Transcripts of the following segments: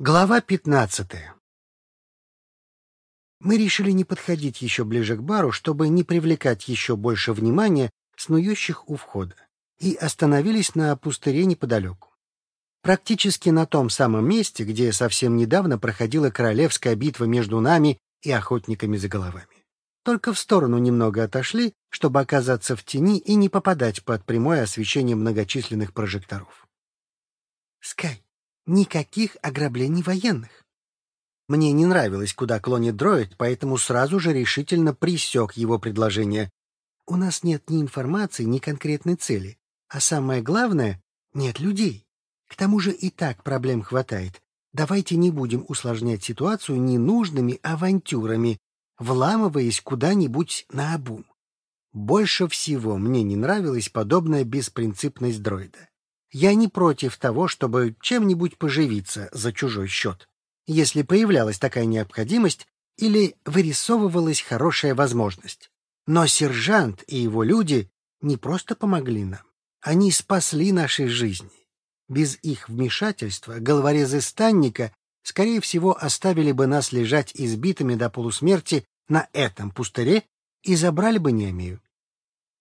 Глава пятнадцатая Мы решили не подходить еще ближе к бару, чтобы не привлекать еще больше внимания снующих у входа, и остановились на пустыре неподалеку. Практически на том самом месте, где совсем недавно проходила королевская битва между нами и охотниками за головами. Только в сторону немного отошли, чтобы оказаться в тени и не попадать под прямое освещение многочисленных прожекторов. «Скай, Никаких ограблений военных. Мне не нравилось, куда клонит дроид, поэтому сразу же решительно присек его предложение. У нас нет ни информации, ни конкретной цели. А самое главное — нет людей. К тому же и так проблем хватает. Давайте не будем усложнять ситуацию ненужными авантюрами, вламываясь куда-нибудь на обум. Больше всего мне не нравилась подобная беспринципность дроида. Я не против того, чтобы чем-нибудь поживиться за чужой счет, если появлялась такая необходимость или вырисовывалась хорошая возможность. Но сержант и его люди не просто помогли нам, они спасли наши жизни. Без их вмешательства головорезы станника, скорее всего, оставили бы нас лежать избитыми до полусмерти на этом пустыре и забрали бы Неомию.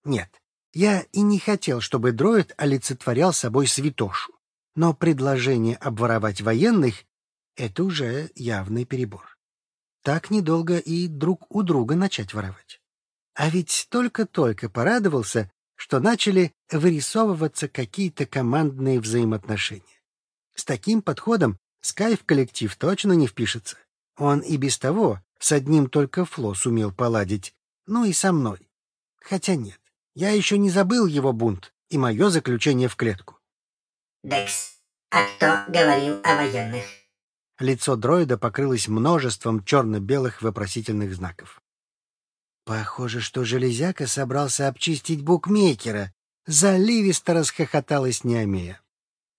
Нет, я и не хотел, чтобы дроид олицетворял собой святошу, но предложение обворовать военных — это уже явный перебор. Так недолго и друг у друга начать воровать. А ведь только-только порадовался, что начали вырисовываться какие-то командные взаимоотношения. С таким подходом Скай в коллектив точно не впишется. Он и без того с одним только Фло сумел поладить, ну и со мной. Хотя нет, я еще не забыл его бунт и мое заключение в клетку. Декс, а кто говорил о военных? Лицо дроида покрылось множеством черно-белых вопросительных знаков. Похоже, что железяка собрался обчистить букмекера. Заливисто расхохоталась Неомея.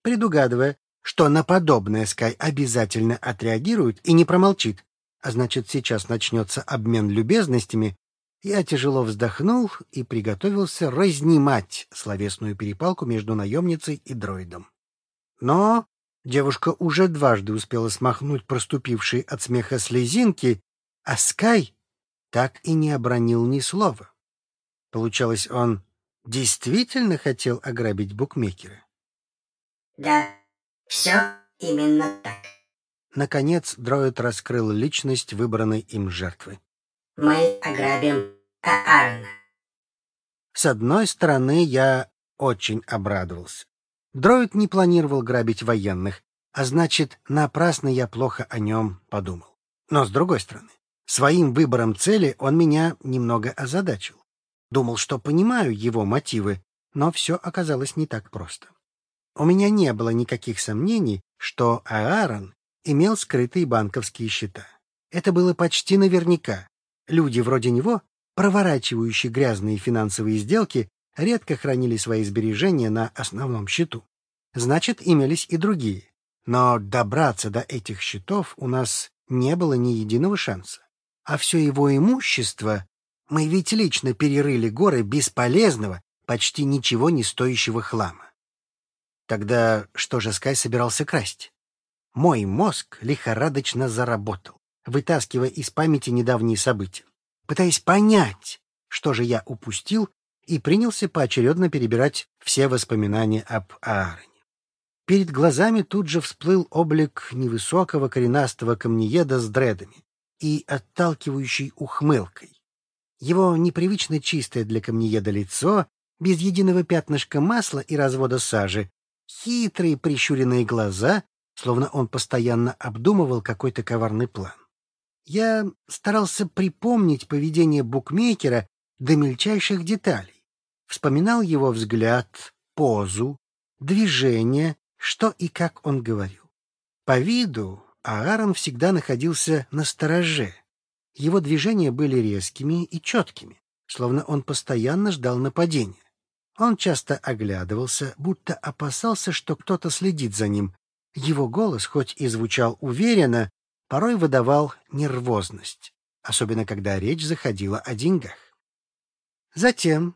Предугадывая, что на подобное Скай обязательно отреагирует и не промолчит, а значит, сейчас начнется обмен любезностями, я тяжело вздохнул и приготовился разнимать словесную перепалку между наемницей и дроидом. Но девушка уже дважды успела смахнуть проступившие от смеха слезинки, а Скай так и не обронил ни слова. Получалось, он действительно хотел ограбить букмекера. Да, все именно так. Наконец дроид раскрыл личность выбранной им жертвы мы ограбим Аарона. С одной стороны, я очень обрадовался. Дроид не планировал грабить военных, а значит, напрасно я плохо о нем подумал. Но с другой стороны, своим выбором цели он меня немного озадачил. Думал, что понимаю его мотивы, но все оказалось не так просто. У меня не было никаких сомнений, что Аарон имел скрытые банковские счета. Это было почти наверняка, Люди вроде него, проворачивающие грязные финансовые сделки, редко хранили свои сбережения на основном счету. Значит, имелись и другие. Но добраться до этих счетов у нас не было ни единого шанса. А все его имущество мы ведь лично перерыли горы бесполезного, почти ничего не стоящего хлама. Тогда что же Скай собирался красть? Мой мозг лихорадочно заработал вытаскивая из памяти недавние события, пытаясь понять, что же я упустил, и принялся поочередно перебирать все воспоминания об Аароне. Перед глазами тут же всплыл облик невысокого коренастого камнееда с дредами и отталкивающей ухмылкой. Его непривычно чистое для камнееда лицо, без единого пятнышка масла и развода сажи, хитрые прищуренные глаза, словно он постоянно обдумывал какой-то коварный план. Я старался припомнить поведение букмекера до мельчайших деталей. Вспоминал его взгляд, позу, движение, что и как он говорил. По виду Аарон всегда находился на стороже. Его движения были резкими и четкими, словно он постоянно ждал нападения. Он часто оглядывался, будто опасался, что кто-то следит за ним. Его голос, хоть и звучал уверенно, порой выдавал нервозность, особенно когда речь заходила о деньгах. Затем,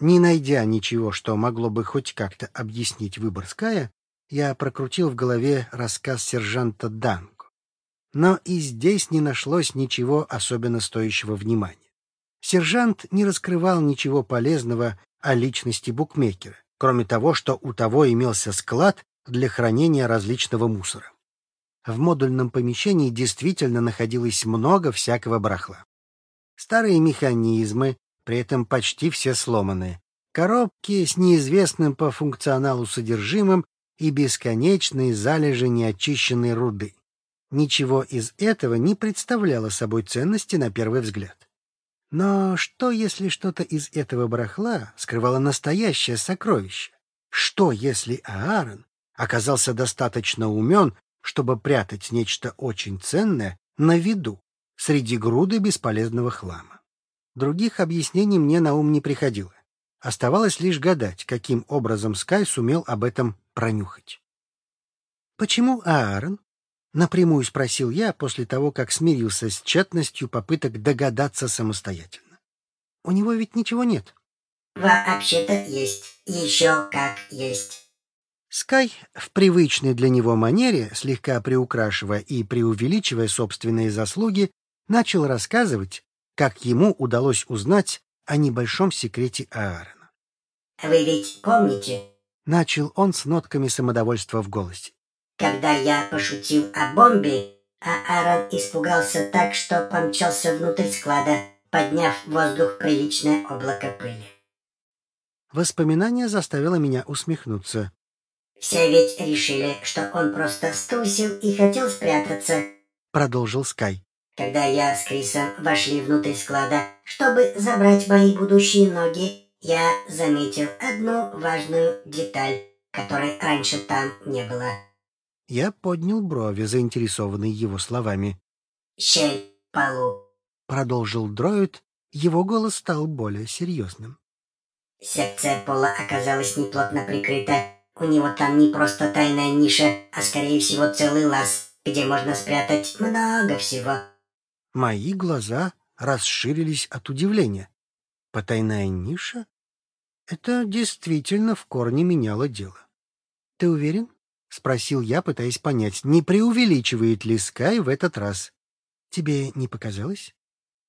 не найдя ничего, что могло бы хоть как-то объяснить выбор Ская, я прокрутил в голове рассказ сержанта Данко. Но и здесь не нашлось ничего особенно стоящего внимания. Сержант не раскрывал ничего полезного о личности букмекера, кроме того, что у того имелся склад для хранения различного мусора. В модульном помещении действительно находилось много всякого барахла. Старые механизмы, при этом почти все сломанные, коробки с неизвестным по функционалу содержимым и бесконечные залежи неочищенной руды. Ничего из этого не представляло собой ценности на первый взгляд. Но что, если что-то из этого барахла скрывало настоящее сокровище? Что, если Аарон оказался достаточно умен, чтобы прятать нечто очень ценное на виду среди груды бесполезного хлама? Других объяснений мне на ум не приходило. Оставалось лишь гадать, каким образом Скай сумел об этом пронюхать. «Почему Аарон?» — напрямую спросил я после того, как смирился с тщетностью попыток догадаться самостоятельно. «У него ведь ничего нет». Вообще-то есть. Еще как есть. Скай в привычной для него манере, слегка приукрашивая и преувеличивая собственные заслуги, начал рассказывать, как ему удалось узнать о небольшом секрете Аарона. Вы ведь помните, Начал он с нотками самодовольства в голосе. когда я пошутил о бомбе, а Аарон испугался так, что помчался внутрь склада, подняв в воздух приличное облако пыли. Воспоминание заставило меня усмехнуться. Все ведь решили, что он просто струсил и хотел спрятаться. Продолжил Скай. Когда я с Крисом вошли внутрь склада, чтобы забрать мои будущие ноги, я заметил одну важную деталь, которой раньше там не было. Я поднял брови, заинтересованный его словами. Щель в полу. Продолжил дроид, его голос стал более серьезным. Секция пола оказалась неплотно прикрыта. У него там не просто тайная ниша, а скорее всего целый лаз, где можно спрятать много всего. Мои глаза расширились от удивления. Потайная ниша? Это действительно в корне меняло дело. Ты уверен? спросил я, пытаясь понять, не преувеличивает ли Скай в этот раз. Тебе не показалось?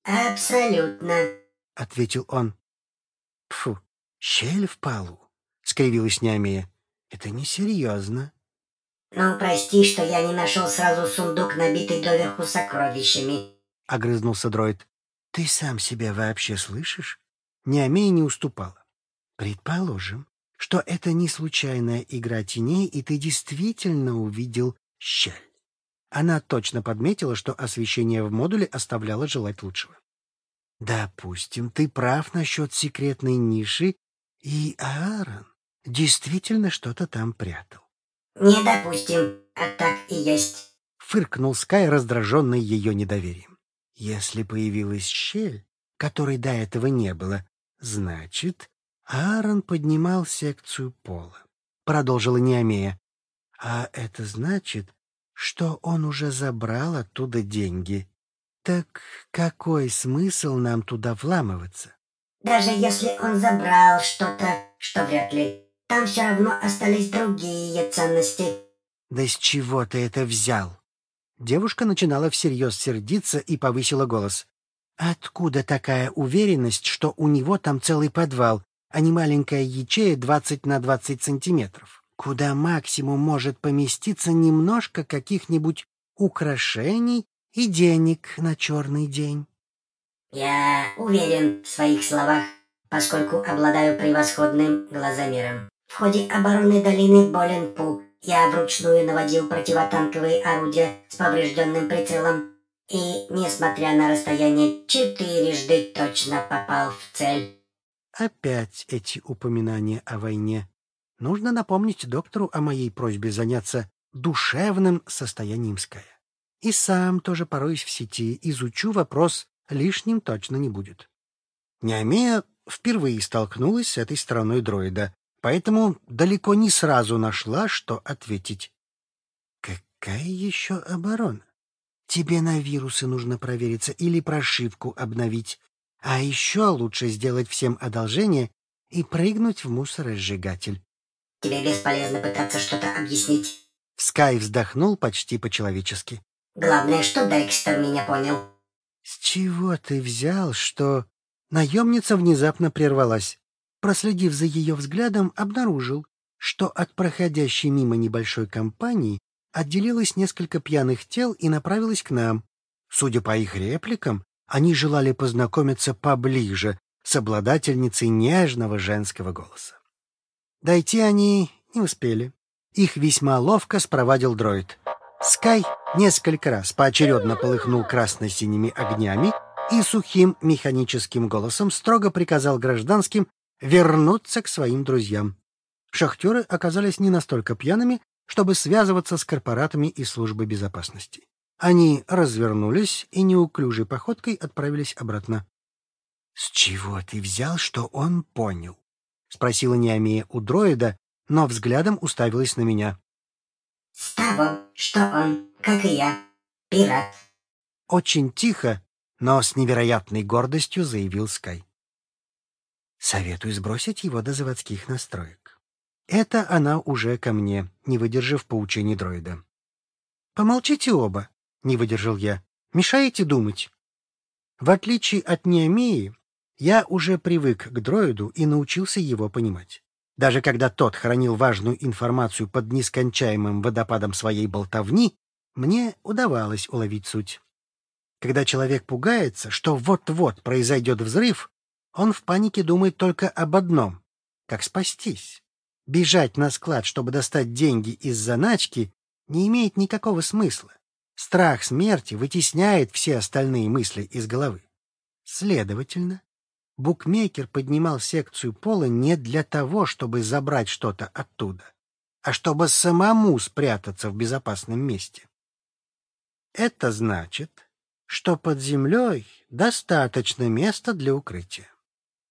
Абсолютно. ответил он. Фу, щель в полу, скривилась Неомея. Это несерьезно. Ну, прости, что я не нашел сразу сундук, набитый доверху сокровищами. огрызнулся дроид. Ты сам себя вообще слышишь? Неомея не уступала. Предположим, что это не случайная игра теней, и ты действительно увидел щель. Она точно подметила, что освещение в модуле оставляло желать лучшего. Допустим, ты прав насчет секретной ниши, и Аарон действительно что-то там прятал. Не допустим, а так и есть. Фыркнул Скай, раздраженный ее недоверием. Если появилась щель, которой до этого не было, значит, Аарон поднимал секцию пола. Продолжила Неомея. А это значит, что он уже забрал оттуда деньги. Так какой смысл нам туда вламываться? Даже если он забрал что-то, что вряд ли, там все равно остались другие ценности. Да с чего ты это взял? Девушка начинала всерьез сердиться и повысила голос. Откуда такая уверенность, что у него там целый подвал, а не маленькая ячея 20 на 20 сантиметров, куда максимум может поместиться немножко каких-нибудь украшений и денег на черный день? Я уверен в своих словах, поскольку обладаю превосходным глазомером. В ходе обороны долины Боленпу я вручную наводил противотанковые орудия с поврежденным прицелом и, несмотря на расстояние, четырежды точно попал в цель. Опять эти упоминания о войне. Нужно напомнить доктору о моей просьбе заняться душевным состоянием Ская. И сам тоже пороюсь в сети, изучу вопрос, лишним точно не будет. Неомея впервые столкнулась с этой стороной дроида, поэтому далеко не сразу нашла, что ответить. Какая еще оборона? Тебе на вирусы нужно провериться или прошивку обновить. А еще лучше сделать всем одолжение и прыгнуть в мусоросжигатель. Тебе бесполезно пытаться что-то объяснить. Скай вздохнул почти по-человечески. Главное, что Декстер меня понял. С чего ты взял, что... Наемница внезапно прервалась. Проследив за ее взглядом, обнаружил, что от проходящей мимо небольшой компании отделилось несколько пьяных тел и направилось к нам. Судя по их репликам, они желали познакомиться поближе с обладательницей нежного женского голоса. Дойти они не успели. Их весьма ловко спровадил дроид. Скай несколько раз поочередно полыхнул красно-синими огнями и сухим механическим голосом строго приказал гражданским вернуться к своим друзьям. Шахтеры оказались не настолько пьяными, чтобы связываться с корпоратами и службой безопасности. Они развернулись и неуклюжей походкой отправились обратно. — С чего ты взял, что он понял? — спросила Неомия у дроида, но взглядом уставилась на меня. — С того, что он, как и я, пират. Очень тихо, но с невероятной гордостью заявил Скай. Советую сбросить его до заводских настроек. Это она уже ко мне, не выдержав поучений дроида. Помолчите оба, не выдержал я. Мешаете думать. В отличие от Неомии, я уже привык к дроиду и научился его понимать. Даже когда тот хранил важную информацию под нескончаемым водопадом своей болтовни, мне удавалось уловить суть. Когда человек пугается, что вот-вот произойдет взрыв, он в панике думает только об одном — как спастись. Бежать на склад, чтобы достать деньги из заначки, не имеет никакого смысла. Страх смерти вытесняет все остальные мысли из головы. Следовательно, букмекер поднимал секцию пола не для того, чтобы забрать что-то оттуда, а чтобы самому спрятаться в безопасном месте. Это значит, что под землей достаточно места для укрытия.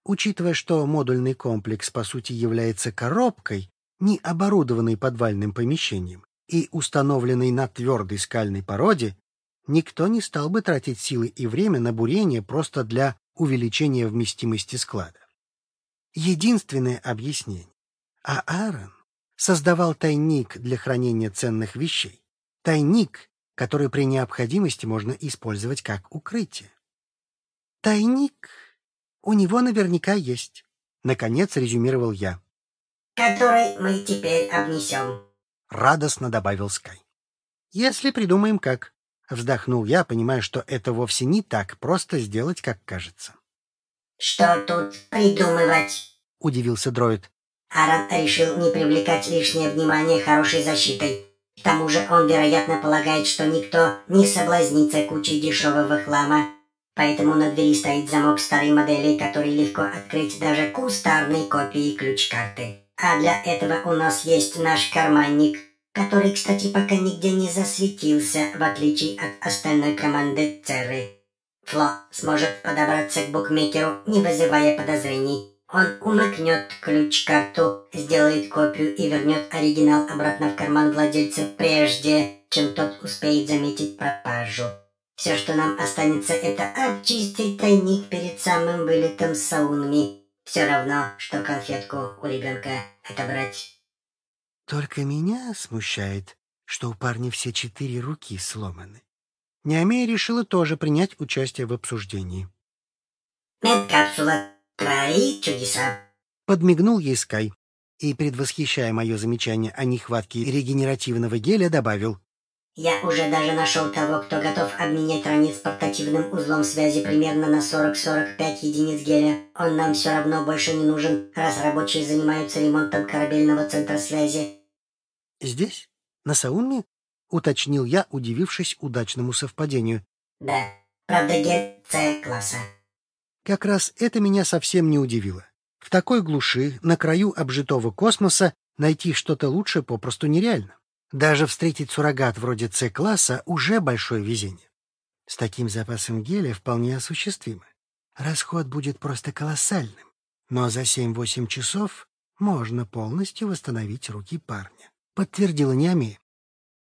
Учитывая, что модульный комплекс по сути является коробкой, не оборудованной подвальным помещением и установленной на твердой скальной породе, никто не стал бы тратить силы и время на бурение просто для увеличения вместимости склада. Единственное объяснение. А Аарон создавал тайник для хранения ценных вещей. Тайник, который при необходимости можно использовать как укрытие. Тайник у него наверняка есть. Наконец резюмировал я. Который мы теперь обнесем. Радостно добавил Скай. Если придумаем как. Вздохнул я, понимая, что это вовсе не так просто сделать, как кажется. Что тут придумывать? Удивился дроид. Аран решил не привлекать лишнее внимание хорошей защитой. К тому же он, вероятно, полагает, что никто не соблазнится кучей дешевого хлама, Поэтому на двери стоит замок старой модели, который легко открыть даже кустарной копией ключ-карты. А для этого у нас есть наш карманник, который, кстати, пока нигде не засветился, в отличие от остальной команды Церры. Фло сможет подобраться к букмекеру, не вызывая подозрений. Он умыкнет ключ-карту, сделает копию и вернет оригинал обратно в карман владельца прежде, чем тот успеет заметить пропажу. Все, что нам останется, это обчистить тайник перед самым вылетом саунами. Все равно, что конфетку у ребенка отобрать. Только меня смущает, что у парня все четыре руки сломаны. Неомея решила тоже принять участие в обсуждении. «Медкапсула, твои чудеса!» Подмигнул ей Скай и, предвосхищая мое замечание о нехватке регенеративного геля, добавил. Я уже даже нашел того, кто готов обменять ранец портативным узлом связи примерно на 40-45 единиц геля. Он нам все равно больше не нужен, раз рабочие занимаются ремонтом корабельного центра связи. Здесь? На Саунме? Уточнил я, удивившись удачному совпадению. Да, правда гель С-класса. Как раз это меня совсем не удивило. В такой глуши, на краю обжитого космоса, найти что-то лучше попросту нереально. Даже встретить суррогат вроде С-класса уже большое везение. С таким запасом геля вполне осуществимо. Расход будет просто колоссальным, но за 7-8 часов можно полностью восстановить руки парня, подтвердила Неоми.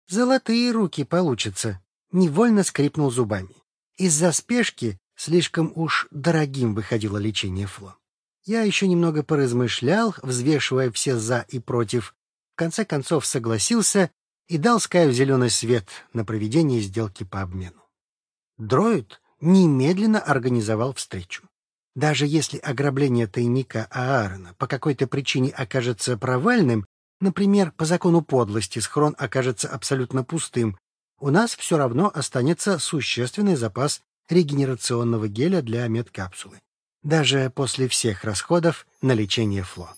Золотые руки получатся, невольно скрипнул зубами. Из-за спешки слишком уж дорогим выходило лечение Фло. Я еще немного поразмышлял, взвешивая все «за» и «против». Конце концов согласился и дал Скаю зеленый свет на проведение сделки по обмену. Дроид немедленно организовал встречу. Даже если ограбление тайника Аарона по какой-то причине окажется провальным, например, по закону подлости схрон окажется абсолютно пустым, у нас все равно останется существенный запас регенерационного геля для медкапсулы даже после всех расходов на лечение Фло.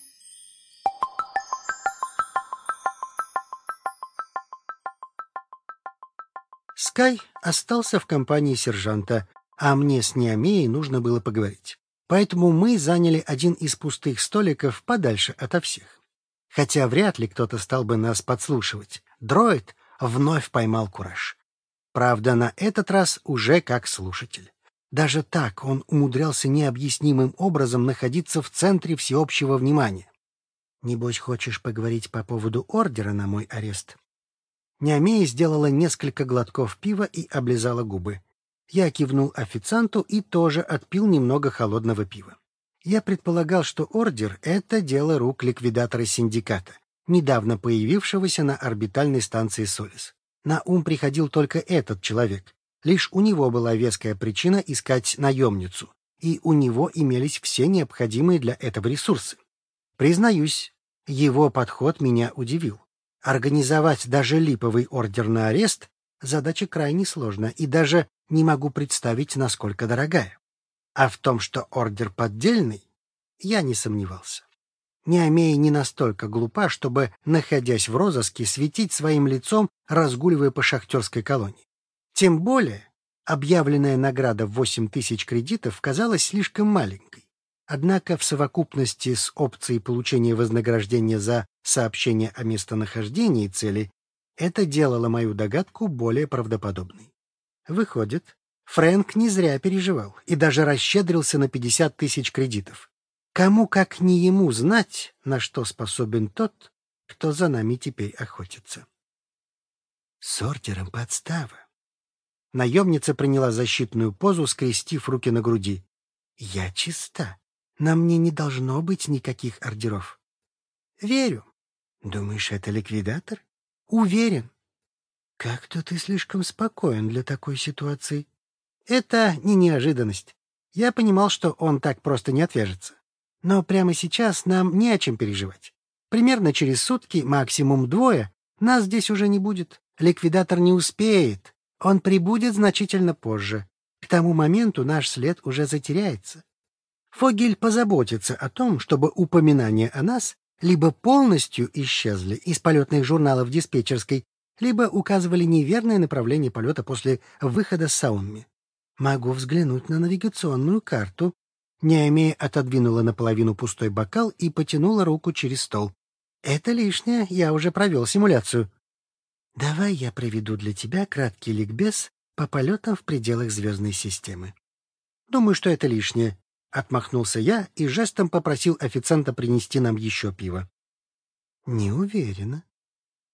Скай остался в компании сержанта, а мне с Неомеей нужно было поговорить. Поэтому мы заняли один из пустых столиков подальше ото всех. Хотя вряд ли кто-то стал бы нас подслушивать. Дроид вновь поймал кураж. Правда, на этот раз уже как слушатель. Даже так он умудрялся необъяснимым образом находиться в центре всеобщего внимания. «Небось, хочешь поговорить по поводу ордера на мой арест?» Неомея сделала несколько глотков пива и облизала губы. Я кивнул официанту и тоже отпил немного холодного пива. Я предполагал, что ордер — это дело рук ликвидатора синдиката, недавно появившегося на орбитальной станции Солис. На ум приходил только этот человек, Лишь у него была веская причина искать наемницу, и у него имелись все необходимые для этого ресурсы. Признаюсь, его подход меня удивил. Организовать даже липовый ордер на арест — задача крайне сложная, и даже не могу представить, насколько дорогая. А в том, что ордер поддельный, я не сомневался. Неомея не настолько глупа, чтобы, находясь в розыске, светить своим лицом, разгуливая по шахтерской колонии. Тем более объявленная награда в 8 тысяч кредитов казалась слишком маленькой. Однако в совокупности с опцией получения вознаграждения за сообщение о местонахождении цели это делало мою догадку более правдоподобной. Выходит, Фрэнк не зря переживал и даже расщедрился на 50 тысяч кредитов. Кому, как не ему, знать, на что способен тот, кто за нами теперь охотится. С ордером подстава. Наемница приняла защитную позу, скрестив руки на груди. «Я чиста. На мне не должно быть никаких ордеров». «Верю». «Думаешь, это ликвидатор?» «Уверен». «Как-то ты слишком спокоен для такой ситуации». «Это не неожиданность. Я понимал, что он так просто не отвяжется. Но прямо сейчас нам не о чем переживать. Примерно через сутки, максимум двое, нас здесь уже не будет. Ликвидатор не успеет, он прибудет значительно позже. К тому моменту наш след уже затеряется. Фогель позаботится о том, чтобы упоминания о нас либо полностью исчезли из полетных журналов диспетчерской, либо указывали неверное направление полета после выхода с Саунми. Могу взглянуть на навигационную карту. Неомея отодвинула наполовину пустой бокал и потянула руку через стол. Это лишнее, я уже провел симуляцию. Давай я проведу для тебя краткий ликбез по полетам в пределах звездной системы. Думаю, что это лишнее. Отмахнулся я и жестом попросил официанта принести нам еще пиво. Не уверена.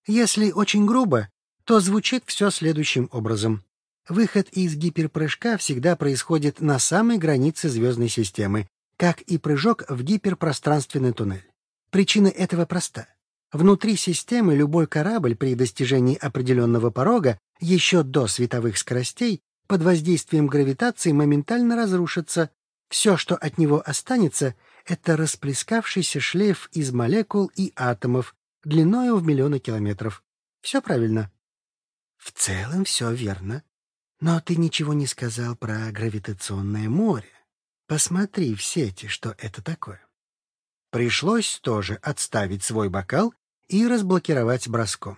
Если очень грубо, то звучит все следующим образом. Выход из гиперпрыжка всегда происходит на самой границе звездной системы, как и прыжок в гиперпространственный туннель. Причина этого проста. Внутри системы любой корабль при достижении определенного порога еще до световых скоростей под воздействием гравитации моментально разрушится. Все, что от него останется, это расплескавшийся шлейф из молекул и атомов длиною в миллионы километров. Все правильно? В целом все верно. Но ты ничего не сказал про гравитационное море. Посмотри в сети, что это такое. Пришлось тоже отставить свой бокал и разблокировать броском.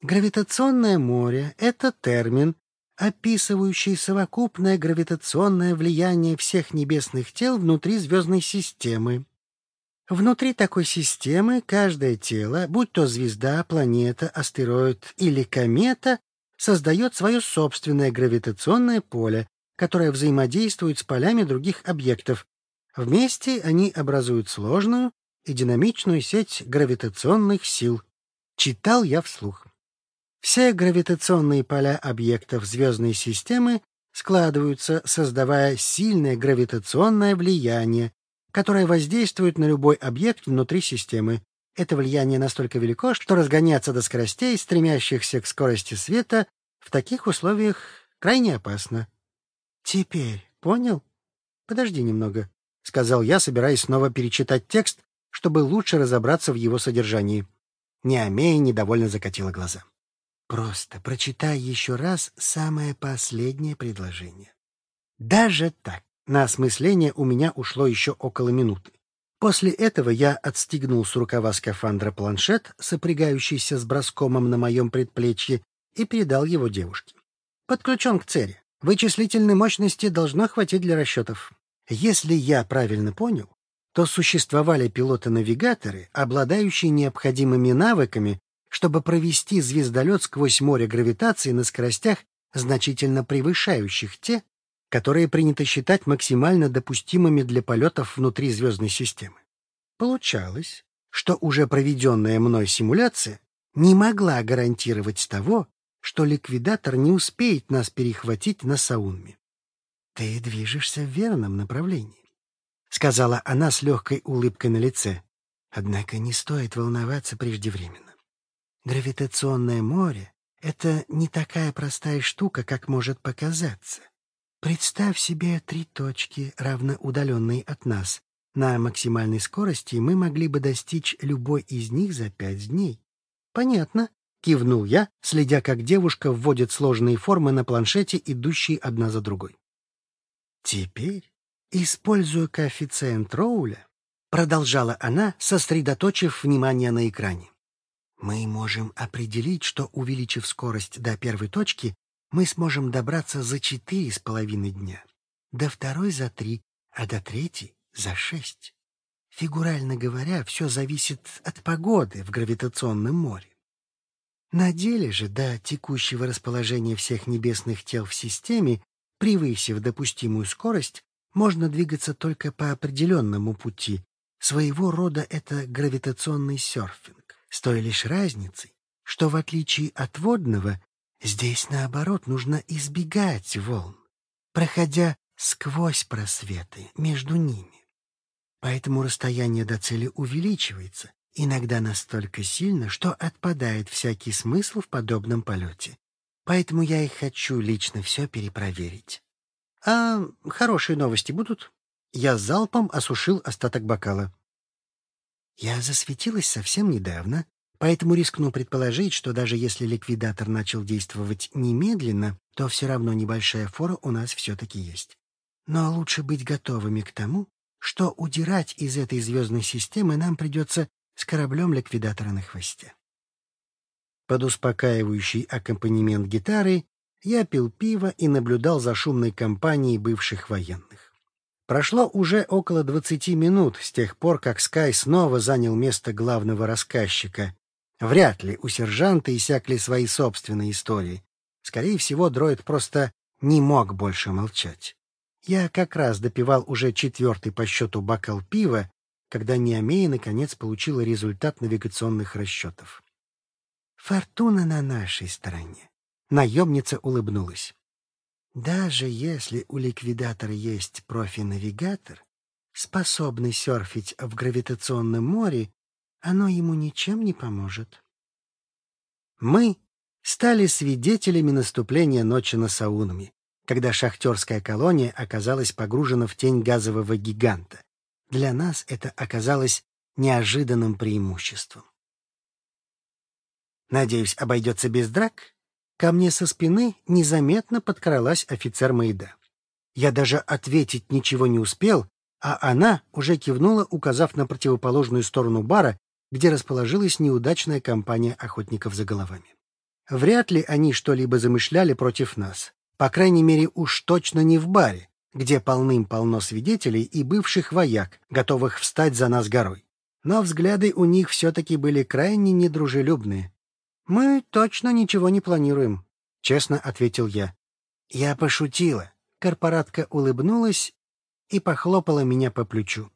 Гравитационное море — это термин, описывающий совокупное гравитационное влияние всех небесных тел внутри звездной системы. Внутри такой системы каждое тело, будь то звезда, планета, астероид или комета, создает свое собственное гравитационное поле, которое взаимодействует с полями других объектов. Вместе они образуют сложную, и динамичную сеть гравитационных сил. Читал я вслух. Все гравитационные поля объектов звездной системы складываются, создавая сильное гравитационное влияние, которое воздействует на любой объект внутри системы. Это влияние настолько велико, что разгоняться до скоростей, стремящихся к скорости света, в таких условиях крайне опасно. Теперь понял? Подожди немного, сказал я, собираясь снова перечитать текст, чтобы лучше разобраться в его содержании. Неомея недовольно закатила глаза. Просто прочитай еще раз самое последнее предложение. Даже так. На осмысление у меня ушло еще около минуты. После этого я отстегнул с рукава скафандра планшет, сопрягающийся с броскомом на моем предплечье, и передал его девушке. Подключен к цере. Вычислительной мощности должно хватить для расчетов. Если я правильно понял, то существовали пилоты-навигаторы, обладающие необходимыми навыками, чтобы провести звездолет сквозь море гравитации на скоростях, значительно превышающих те, которые принято считать максимально допустимыми для полетов внутри звездной системы. Получалось, что уже проведенная мной симуляция не могла гарантировать того, что ликвидатор не успеет нас перехватить на Саунме. «Ты движешься в верном направлении», — сказала она с легкой улыбкой на лице. «Однако не стоит волноваться преждевременно. Гравитационное море — это не такая простая штука, как может показаться. Представь себе три точки, равно удаленные от нас. На максимальной скорости мы могли бы достичь любой из них за пять дней. Понятно, кивнул я, следя, как девушка вводит сложные формы на планшете, идущие одна за другой. Теперь, используя коэффициент Роуля, продолжала она, сосредоточив внимание на экране. Мы можем определить, что, увеличив скорость до первой точки, мы сможем добраться за четыре с половиной дня, до второй за три, а до третьей за шесть. Фигурально говоря, все зависит от погоды в гравитационном море. На деле же до текущего расположения всех небесных тел в системе, превысив допустимую скорость, можно двигаться только по определенному пути. Своего рода это гравитационный серфинг, с той лишь разницей, что в отличие от водного, Здесь, наоборот, нужно избегать волн, проходя сквозь просветы между ними. Поэтому расстояние до цели увеличивается, иногда настолько сильно, что отпадает всякий смысл в подобном полете. Поэтому я и хочу лично все перепроверить. А хорошие новости будут? Я залпом осушил остаток бокала. Я засветилась совсем недавно, Поэтому рискну предположить, что даже если ликвидатор начал действовать немедленно, то все равно небольшая фора у нас все-таки есть. Но лучше быть готовыми к тому, что удирать из этой звездной системы нам придется с кораблем ликвидатора на хвосте. Под успокаивающий аккомпанемент гитары я пил пиво и наблюдал за шумной компанией бывших военных. Прошло уже около двадцати минут с тех пор, как Скай снова занял место главного рассказчика, Вряд ли у сержанта иссякли свои собственные истории. Скорее всего, дроид просто не мог больше молчать. Я как раз допивал уже четвертый по счету бокал пива, когда Неомея наконец получила результат навигационных расчетов. «Фортуна на нашей стороне», — наемница улыбнулась. «Даже если у ликвидатора есть профи-навигатор, способный серфить в гравитационном море, оно ему ничем не поможет. Мы стали свидетелями наступления ночи на Саунами, когда шахтерская колония оказалась погружена в тень газового гиганта. Для нас это оказалось неожиданным преимуществом. Надеюсь, обойдется без драк? Ко мне со спины незаметно подкралась офицер Маида. Я даже ответить ничего не успел, а она уже кивнула, указав на противоположную сторону бара, где расположилась неудачная компания охотников за головами. Вряд ли они что-либо замышляли против нас. По крайней мере, уж точно не в баре, где полным-полно свидетелей и бывших вояк, готовых встать за нас горой. Но взгляды у них все-таки были крайне недружелюбные. «Мы точно ничего не планируем», — честно ответил я. Я пошутила. Корпоратка улыбнулась и похлопала меня по плечу.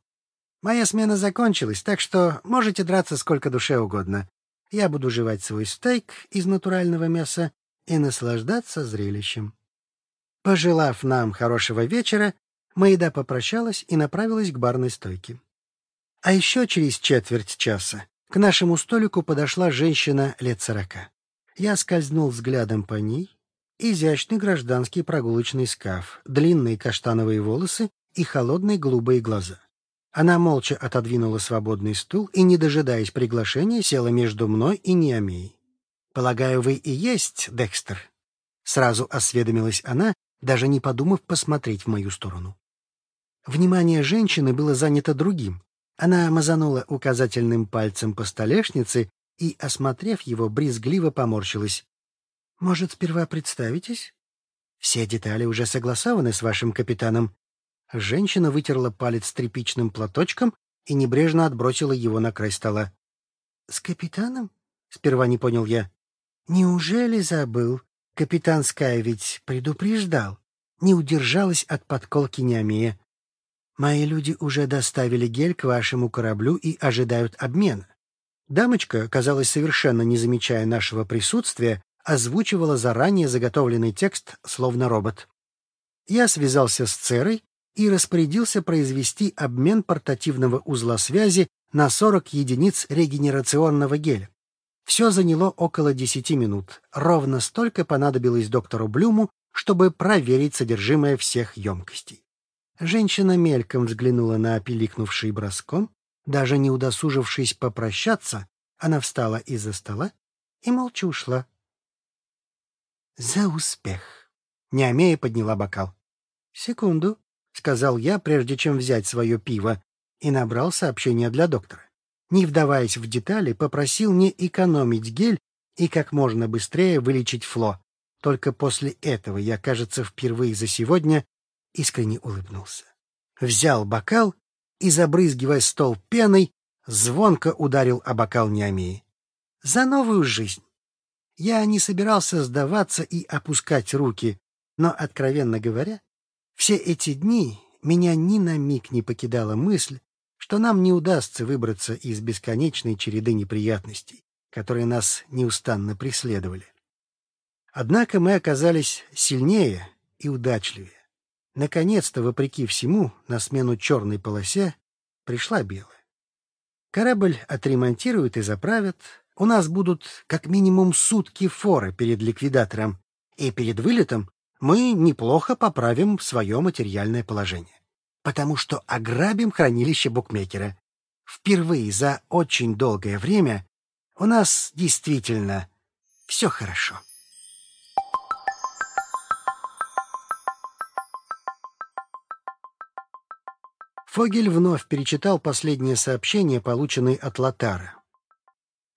Моя смена закончилась, так что можете драться сколько душе угодно. Я буду жевать свой стейк из натурального мяса и наслаждаться зрелищем. Пожелав нам хорошего вечера, Маида попрощалась и направилась к барной стойке. А еще через четверть часа к нашему столику подошла женщина лет сорока. Я скользнул взглядом по ней. Изящный гражданский прогулочный скаф, длинные каштановые волосы и холодные голубые глаза. Она молча отодвинула свободный стул и, не дожидаясь приглашения, села между мной и Неомеей. «Полагаю, вы и есть Декстер?» Сразу осведомилась она, даже не подумав посмотреть в мою сторону. Внимание женщины было занято другим. Она мазанула указательным пальцем по столешнице и, осмотрев его, брезгливо поморщилась. «Может, сперва представитесь? Все детали уже согласованы с вашим капитаном». Женщина вытерла палец тряпичным платочком и небрежно отбросила его на край стола. «С капитаном?» — сперва не понял я. «Неужели забыл? Капитан Скай ведь предупреждал». Не удержалась от подколки Неомея. Мои люди уже доставили гель к вашему кораблю и ожидают обмена. Дамочка, казалось, совершенно не замечая нашего присутствия, озвучивала заранее заготовленный текст, словно робот. Я связался с Церой и распорядился произвести обмен портативного узла связи на 40 единиц регенерационного геля. Все заняло около 10 минут. Ровно столько понадобилось доктору Блюму, чтобы проверить содержимое всех емкостей. Женщина мельком взглянула на опиликнувший броском, даже не удосужившись попрощаться, она встала из-за стола и молча ушла. «За успех!» Неомея подняла бокал. «Секунду», — сказал я, прежде чем взять свое пиво, и набрал сообщение для доктора. Не вдаваясь в детали, попросил не экономить гель и как можно быстрее вылечить Фло. Только после этого я, кажется, впервые за сегодня искренне улыбнулся. Взял бокал и, забрызгивая стол пеной, звонко ударил о бокал Неомии. За новую жизнь! Я не собирался сдаваться и опускать руки, но, откровенно говоря, все эти дни меня ни на миг не покидала мысль, что нам не удастся выбраться из бесконечной череды неприятностей, которые нас неустанно преследовали. Однако мы оказались сильнее и удачливее. Наконец-то, вопреки всему, на смену черной полосе пришла белая. Корабль отремонтируют и заправят. У нас будут как минимум сутки форы перед ликвидатором, и перед вылетом мы неплохо поправим свое материальное положение. Потому что ограбим хранилище букмекера. Впервые за очень долгое время у нас действительно все хорошо. Фогель вновь перечитал последнее сообщение, полученное от Латара.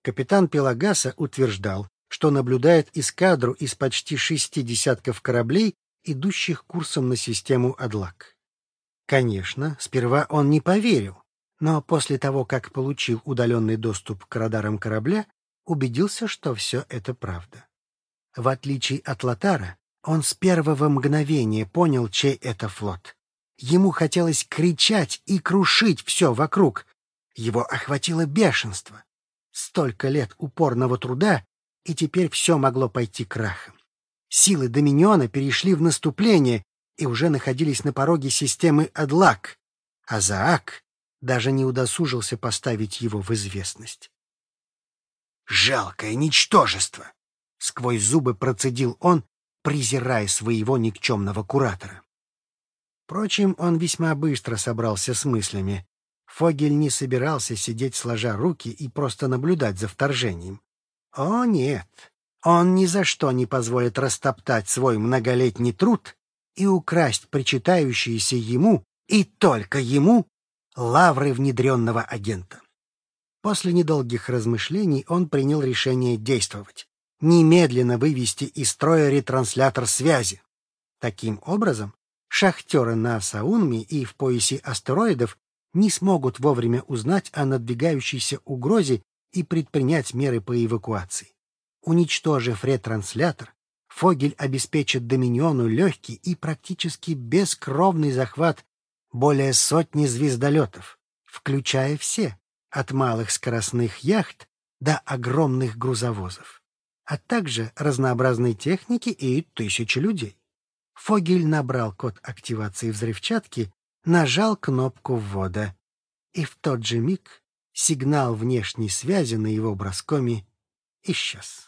Капитан Пелагаса утверждал, что наблюдает эскадру из почти шести десятков кораблей, идущих курсом на систему Адлак. Конечно, сперва он не поверил, но после того, как получил удаленный доступ к радарам корабля, убедился, что все это правда. В отличие от Латара, он с первого мгновения понял, чей это флот. Ему хотелось кричать и крушить все вокруг. Его охватило бешенство. Столько лет упорного труда, и теперь все могло пойти крахом. Силы Доминиона перешли в наступление и уже находились на пороге системы Адлак, а Заак даже не удосужился поставить его в известность. «Жалкое ничтожество!» — сквозь зубы процедил он, презирая своего никчемного куратора. Впрочем, он весьма быстро собрался с мыслями. Фогель не собирался сидеть сложа руки и просто наблюдать за вторжением. О, нет! Он ни за что не позволит растоптать свой многолетний труд и украсть причитающиеся ему, и только ему, лавры внедренного агента. После недолгих размышлений он принял решение действовать. Немедленно вывести из строя ретранслятор связи. Таким образом, шахтеры на Саунме и в поясе астероидов не смогут вовремя узнать о надвигающейся угрозе и предпринять меры по эвакуации. Уничтожив ретранслятор, Фогель обеспечит Доминиону легкий и практически бескровный захват более сотни звездолетов, включая все, от малых скоростных яхт до огромных грузовозов, а также разнообразной техники и тысячи людей. Фогель набрал код активации взрывчатки, нажал кнопку ввода. И в тот же миг сигнал внешней связи на его броскоме исчез.